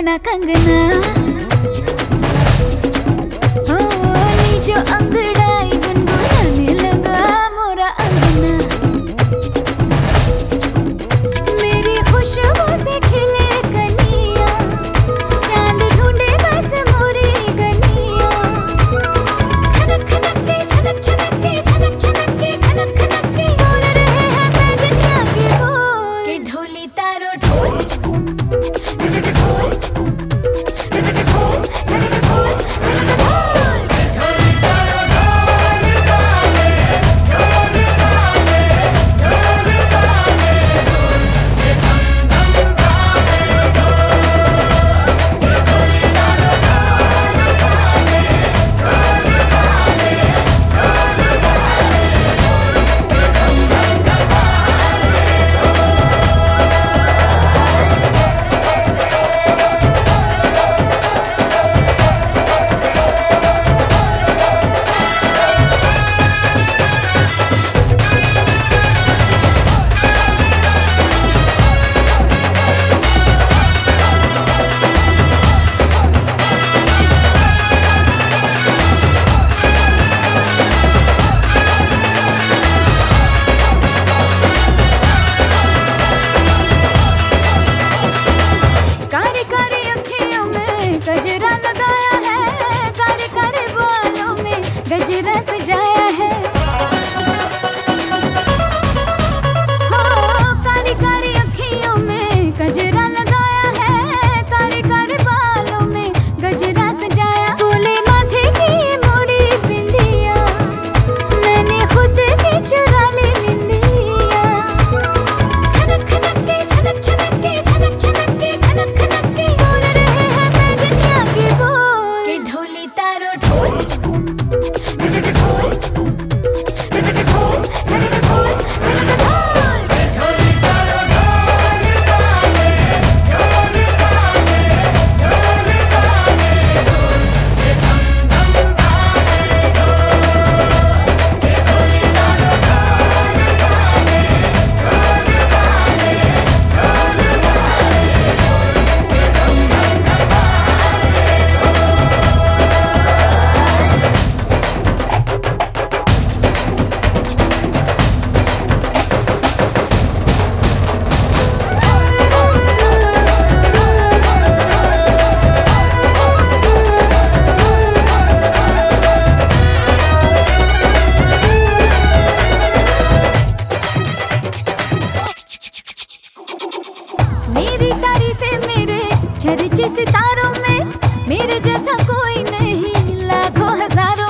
போனா கங்குனா. আলাদা কারো ঢোল तेरी तारीफे मेरे चर्चे सितारों में मेरे जैसा कोई नहीं लाखों हज़ारों